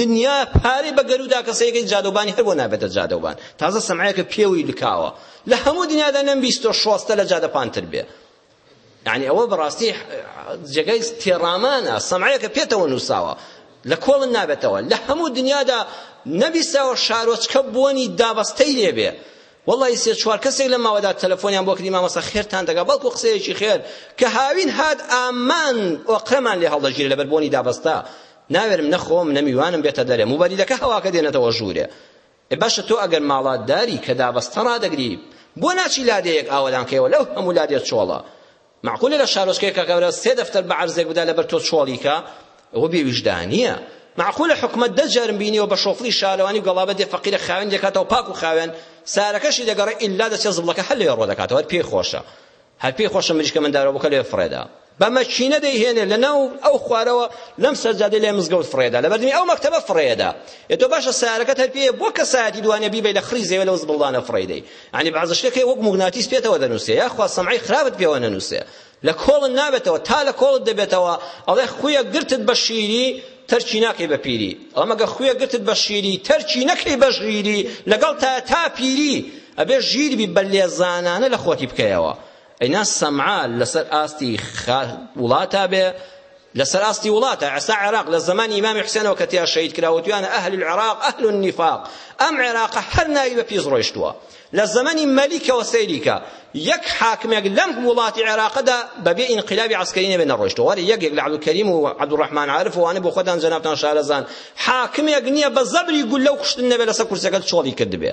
دنیا پارەی بە گەرودا کەسەیەکەی جادەوبانی هەر بۆ نابێتە جادەوبان تازە سەمعەیەکە پێوەی لکاوە لە هەموو دنیادا نەم بیستۆ شۆستە لە جادە پانتر بێ یعنی ئەوە بەڕاستی جێگای تێڕامانە سەمعەیەکە پێتەوە نووساوە لە کۆڵن نابێتەوە لە هەموو دنیادا نەبیستەوە شارۆچکە بوونی دابەستەی لێبێ وەڵڵەی سێ چوار کەسێک لەم ماوەدا تەلەفۆنیان بۆ کردی مامۆستا خێرتان دەگا بەڵکو قسەیەکی خێر کە هاوین هات ئامان ئۆقرەمان لێ هەڵدەگیرێ لەبەر بۆنی دابەستا ناوێرم نەخۆم نەمیوانم بێتە دەرێ موبەریدەکە هەواکە دێنێتەوە ژوورێ باشە تۆ ئەگەر ماڵاتداری کە دابەستە ڕادەگری بۆ ناچی لادێیەک ئاوەدان کەیەوە لەو هەموو لادێ چۆڵە مەعقولە لە شارۆچکەیەک کاکەبرا سێ دەفتەر بە عەرزێک بدا لەبەر تۆ چۆڵی کا ئەوە بێویژدانییە معقولە حکومەت دە جارم بینیەوە بە شۆفڵی شارەوانی و گەڵابە دێ فەقیرە خاوێن دەکاتەوە پاک و خاوێن سارەکەشی دەگەڕێ ئللا دەچێ زبڵەکە هەر لێ ڕۆ دەکاتەوە هەر پێی خۆشە هەر پێی خۆشە مریشکە مندارەوەکە لێ فڕێدا بە مەکینە دەیهێنێ لەناو ئەو خوارەوە لەم سەرجادەی لای مزگەوت فڕێدا لە بەردمی ئەو مەکتەبە فڕێدا ئێ تۆ باشە سارەکەت هەر پێیە بۆ کەسایەتی دوانە بیبەی لە خڕی زێوە لەو زبڵدانە فڕێدەی یانی بەعزە شتەکەی وەک موگناتیس پێتەوە دەنووسێ یاخوا سەمعی خراپت پێوە نەنووسێ لە کۆڵت نابێتەوە تا لە کۆڵت دەبێتەوە ئەڵێ خویە گرتت بە شیری تەرکی ناکەی بە پیری ئەڵە مەگە خویە گرتت بە شیری تەرکی نەکەی بە ژیری لەگەڵ تا تا پیری ئەبێ ژیر بی بە لێزانانە لە خۆتی بکەیەوە ئینا سەمعا لەسەر ئاستی خا وڵاتا بێ لەسەر ئاستی وڵاتە ئەسا عێراق لە زەمانی ئیمامی حسێنەوە کە تیا شەهید کرا وتویانە ئەهل العراق ئەهل النفاق ئەم عێراقە هەر ناوی بە پیس ڕۆیشتووە لە زەمانی مەلیکەوە سەیریکە یەک حاکمێک لەم وڵاتی عێراقدا بەبێ ئینقلابی عسکەری نەبێ نەڕۆیشتوە وەرە یەکێک لە عەبدولکەریم و عەبدولڕەحمان عارف وانە بۆ خۆتان جەنابتان شارەزان حاکمێک نییە بە زەبری گولە و کوشتن نەبێ لەسەر کورسیەکە چۆڵی کردبێ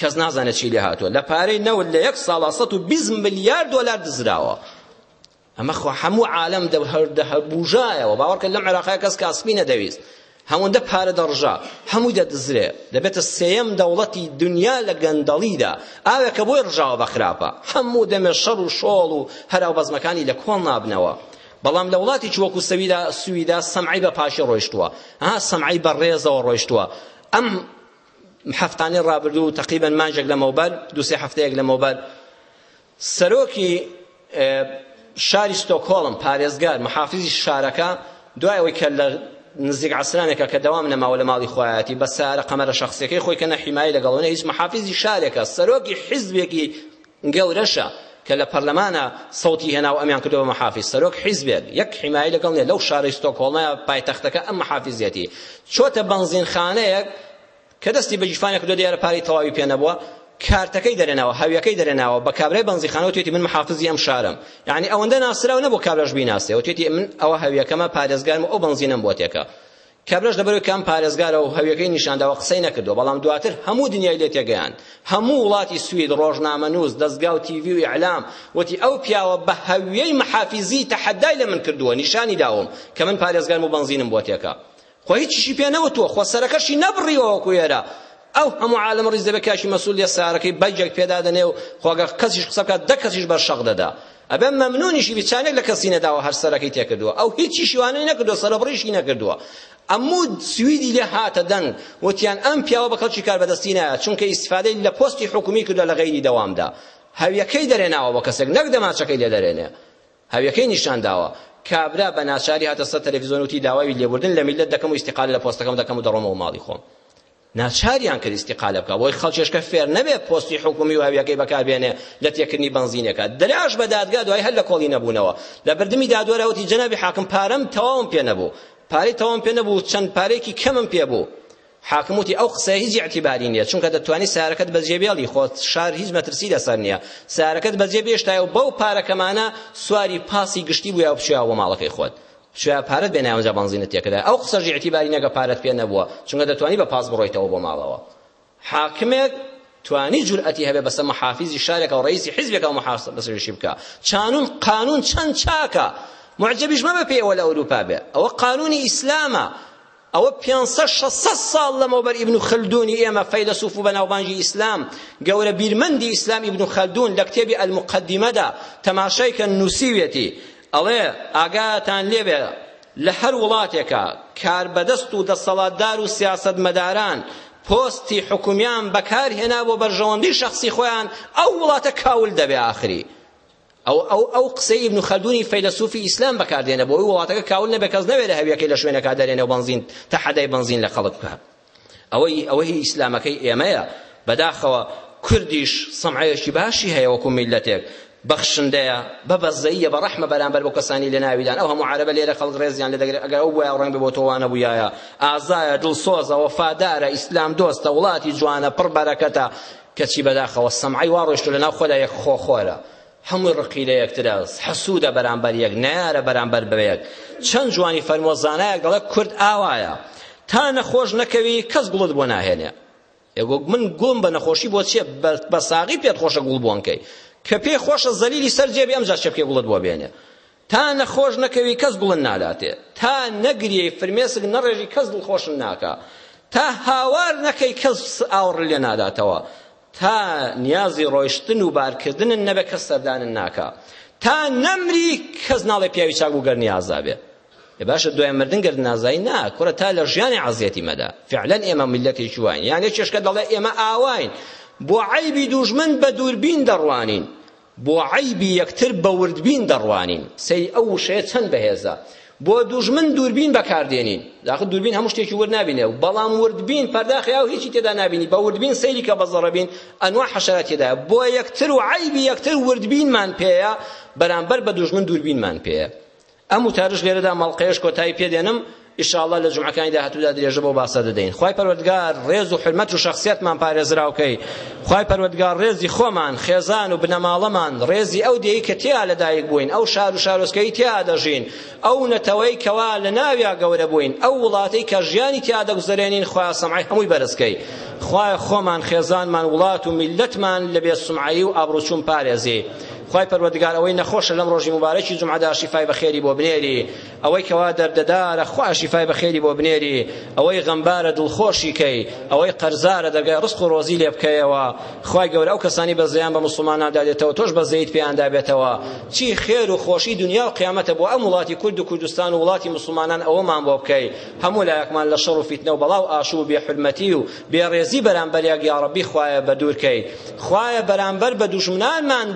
کەس نازانێت چی لێ هاتووە لە پارەی نەوت لە یەک ساڵا سەد و بیست ملیار دۆلار دزراوە ئەمە خۆ هەموو عالم دە هەر دە هەر بوژایەوە باوەڕکە لەم عێراقای کەس کاسپی نەدەویست هەموندە پارە دەڕژا هەمووی دەدزرێ دەبێتە سێیەم دەوڵەتی دنیا لە گەندەڵیدا ئاوێکە بۆی ڕژاوە بە خراپە هەموو دەمێ شەڕ و شۆڵ و هەراو بەزمەکانی لە کۆڵ نابنەوە بەڵام لە وڵاتی چوەکو سەویدا سویدا سەمعی بە پاشی ڕۆیشتووە ها سەمعی بە ڕێزەوە ڕۆیشتووە ئەم هەفتانەی ڕابردوو تقریبا مانجێک لەمەوبەر دوو سێ هەفتەیەک لەمەوبەر سەرۆکی شاری ستۆکۆڵم پارێزگار محافزی شارەکە دوای ئەوەی کە لە نزیک عسرانێکە کە دەوام نەماوە لە ماڵی خۆیەتی بە سارە قەمەرە شخصیەکەی خۆی کە نەحیمایی لەگەڵەوە هیچ محافزی شارێکە سەرۆکی حزبێکی گەورەشە کە لە پەرلەمانا سەوتی هێناو ئەمیان کردوە بە محافیز سەرۆک حیزبێک یەک حیمایەی لەگەڵ نیە لەو شارەی ستۆکهۆڵمە پایتەختەکە ئەم محافیزیەتی چۆتە بەنزینخانەیەک کە دەستی بە گیرفانێک کردوە دیارە پارەی تەواوی پێ نەبووە کارتەکەی دەرێناوە هەویەکەی دەرێناوە بە کابرای بەنزیخانەوە توێتی من محافزی ئەم شارم یعنی ئەوەندە ناسراو نەبوو کابراش بیناسێ وتێتی من ئەوە هەویەکەمە پارێزگارم ئەو بەنزینم بۆ تێکە کابراش لەبەرەوەی کە ئەم پارێزگارە و هەویەکەی نیشانداوە قسەی نەکردووە بەڵام دواتر هەموو دنیای لێ تێگەیاند هەموو وڵاتی سوید ڕۆژنامەنووس دەزگا و تیڤی و ئیعلام وتی ئەو پیاوە بە هەویەی محافیزی تەحەدای لە من کردووە نیشانی داوم کە من پارێزگارم و بەنزینم بۆ تێکا خۆ هیچیشی پێ نەوتووە خۆ سەرەکەشی نەبڕیوە وەکو ئێرە ئەو هەموو عالەمە ڕیز دەبێ کاکی مەسول یە سارەکەی بەجێک پێدا دەنێ و خۆ ئەگەر کەسیش قسە بکات دە کەسیش بەر شەق دەدا ئەبێ مەمنونیشی بی چانێک لە کەسی نەداوە هەر سەرەکەی تێکردووە ئەو هیچی شیوانەی نەکردووە سەرەبڕیشی نەکردووە ئەموو سویدی لێ هاتە دەنگ وتیان ئەم پیاوە بە کەڵکی کاربەدەستی نایە چونکە ئیسفادەی لە پۆستی حکومی کردووە لە غەیری دەوامدا هەویەکەی دەرێناوە بۆ کەسێک نەک دەماچەکەی لێ دەرێنێ هەویەکەی نیشان داوە کابرا بە ناچاری هاتە سەر تەلەفیزۆن وتی داوای لێبوردن لە میلەت دەکەم و ئیستیقالە لە پۆستەکەم دەکەم و دەڕۆمەوە ماڵی خۆم ناچاریان کرد ئیستیقالە بکات بۆی خەڵکێش کە فێر نەبێت پۆستی حکومی و هەویەکەی بەکاربێنێ لە تێکردنی بەنزینەکە دراش بە دادگا دوای هەر لە کۆڵی نەبوونەوە لە بردمی دادوەرە وتی جەنابی حاکم پارەم تەواوم پێ نەبوو پارەی تەواوم پێ نەبوو چەند پارێکی کەمم پێ بوو حاکم وتی ئەو قسە هیچ اعتباری نییە چونکە دەتوانی سارەکەت بەجێ بێڵی خۆ شار هیچ مەترسی لەسەر نییە سارەکەت بەجێ بێشتای و بەو پارەکەمانە سواری پاسی گشتی بووە و بچیا بۆ ماڵەکەی خۆت چیا پارەت بێ نایە ئەوجا بەنزینت تێکەدایە ئەو قسەش ئیعتیباری نەکە پارەت پێ نەبووە چونکە دەتوانی بە پاس بڕۆیتەوە بۆ ماڵەوە حاکمێک توانی جورئەتی هەبێ بەسە محافیزی شارێکە و ڕئیسی حیزبێکە و محافظەشی بکە چانون قانون چەند چاکە معجبیش مەبە پێی ئەوە لە ئەوروپا بێ ئەوە قانونی ئیسلامە ئەوە پێنج سەد شەش سەد ساڵ لەمەوبەر ئیبن خەلدونی ئێمە فەیلەسوف و بەناوبانگی ئیسلام گەورە بیرمەندی ئیسلام ئیبن خەلدون لە کتێبی المقدمەدا تەماشای کە نووسیوێتی ئەڵێ ئاگاتان لێبێ لە هەر وڵاتێکە کاربەدەست و دەسەڵاتدار و سیاسەتمەداران پۆستی حکومیان بەکارهێنا بۆ بەرژەوەندی شەخسی خۆیان ئەو وڵاتە کاول دەبێ ئاخری ئەو ئەو ئەو قسەی ئیبن خەلدونی فەیلەسوفی ئیسلام بەکاردێنە بۆی وڵاتەکە کاول نەبێ کەس نەوێرە هەویەکەی لە شوێنەکە دەرێنە و بەنزین تەحەدای بەنزین لە خەڵک بکە ئەوەی ئەوەی ئیسلامەکەی ئێمەیە بەداخەوە کوردیش سەمعەیەکی باشی هەیە وەکو میلەتێک بەخشندەیە بە بەزەیە بە ڕەحمە بەرامبەر بۆ کەسانی لە ناویدان ئەو هەموو عەرەبە لێرە خەڵک ڕێزیان لێ دەگرێت ئەگەر ئەو بوایە ڕەنگ بۆ تۆ وانە بوویایە ئازایە دڵسۆزە وەفادارە ئیسلام دۆستە وڵاتی جوانە پڕ بەرەکەتە کەچی بەداخەوە سەمعەی وا ڕۆیشتوە لە ناو خۆدا یەک خۆ خۆرە هەمووی ڕقی لە یەکترە حەسوودە بەرامبەر یەک نەیارە بەرامبەر بە یەک چەند جوانی فەرمووە زانایەک دەڵێ کورد ئاوایە تا نەخۆش نەکەوی کەس گوڵت بۆ ناهێنێ یەگۆک من گوڵم بە نەخۆشی بۆ چیە بە ساغی پێت خۆشە گوڵ بۆنکەی کە پێی خۆشە زەلیلی سەر جێبێ ئەمجا چەپکێ گوڵت بۆ بێنێ تا نەخۆش نەکەوی کەس گوڵن ناداتێ تا نەگریەی فرمێسک نەڕێژی کەس دڵخۆشن ناکا تا هاوار نەکەی کەس ئاوڕ لێ ناداتەوە تا نیازی ڕۆیشتن و بارکردنن نەبێ کەس سەردانن ناکا تا نەمری کەس ناڵێ پیاوی چاک بوو گەر نیازابێ باشە دوای مردن گەر نازای نا کورە تا لە ژیانی عەزیەتی مەدا فعلا ئێمە میلەتێکی واین یان یەکێشکە دەڵێ ئێمە ئاواین بۆ عەیبی دوژمن بە دووربین دەڕوانین بۆ عەیبی یەکتر بە وردبین دەڕوانین. سەیری ئەو وشەیە چەند بەهێزە. بۆ دوژمن دووربین بەکار دێنین. داخ دووربین هەموو شتێکی ورد نابینێ و بەڵام وردبین پەرداخی ئاو هیچی تێدا نابینی بە وردبین سەیری کە بە زەڕەبین ئەنوا حەشەرات تێدایە بۆ یەکتر و عەیبی یەکتر وردبینمان پێیە بەرامبەر بە دوژمن دووربینمان پێیە. ئەم وتارش لێرەدا مەڵقەیەش کۆتایی پێدێنم ئیشاءاللە لە جمعەکانی داهاتوودا درێژە بۆ باسە دەدەین خوای پەروەردگار ڕێز و حرمەت و شخصیتمان پارێزراوکەی خوای پەروەردگار ڕێزی خۆمان خێزان و بنەماڵەمان ڕێزی ئەو دێی کە تیا لەدایک بووین ئەو شار و شارۆچکەی تیا دەژین ئەو نەتەوەی کەوا لە ناویا گەورە بووین ئەو وڵاتەی کە ژیانی تیا دەگوزەرێنین خوای سەمعی هەمووی بەرزکەی خوای خۆمان خێزانمان وڵات و میلەتمان لە بێ سمعایی و ئابڕوچون پارێزی خوای پەروەردگار ئەوەی نەخۆشە لەم ڕۆژی مبارەکی جمعەدا شیفای بەخێری بۆ بنێری ئەوەی کەوا دەردەدارە خوا شیفای بەخێری بۆ بنێری ئەوەی غەمبارە دڵخۆشی کەی ئەوەی قەرزارە دەرگای ڕزق و ڕۆزی لێ بکەیەوە خوای گەورە ئەو کەسانی بەزەیان بە موسڵمانان دادێتەوە تۆش بەزەیت پێیان دابێتەوە چی خێر و خۆشی دنیا و قیامەتە بۆ ئەم وڵاتی کورد و کوردستان و وڵاتی موسڵمانان ئەوەمان بۆ بکەی هەموو لایەکمان لە شەڕ و فیتنە و بەڵا و ئاشوب و بێحورمەتی و بێڕێزی بەرامبەر یەک یاڕەبی خوایە بەدوورکەی خوایە بەرامبەر بە دوژمنانمان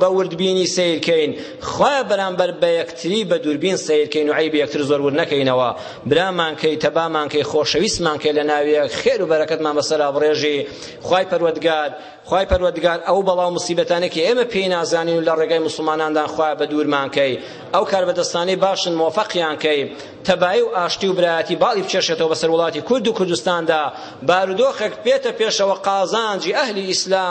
بە وردبینی سیرکەین خوایە بەرامبەر بە یەکتری بە دووربین سیرکەین و عیبی یەکتر زۆر ورد نەکەینەوە برامان کەی تەبامان کەی خۆشەویستمان کەی لە ناویەک خێر و بەرەکەتمان بەسەرا بڕێژی خوای پەروەردگار خوای پەروەردگار ئەو بەڵاو مصیبەتانە کە ئێمە پێی نازانین و لە ڕێگای مسلماناندان خوای بە دوورمان کەی ئەو کاربەدەستانەی باشن مۆفەقیان کەی تەبایی و ئاشتی و برایەتی باڵی بکێشێتەوە بەسەر وڵاتی کورد و کوردستاندا بارودۆخێک بێتە پێشەوە قازانجی ئەهلی ئیسلام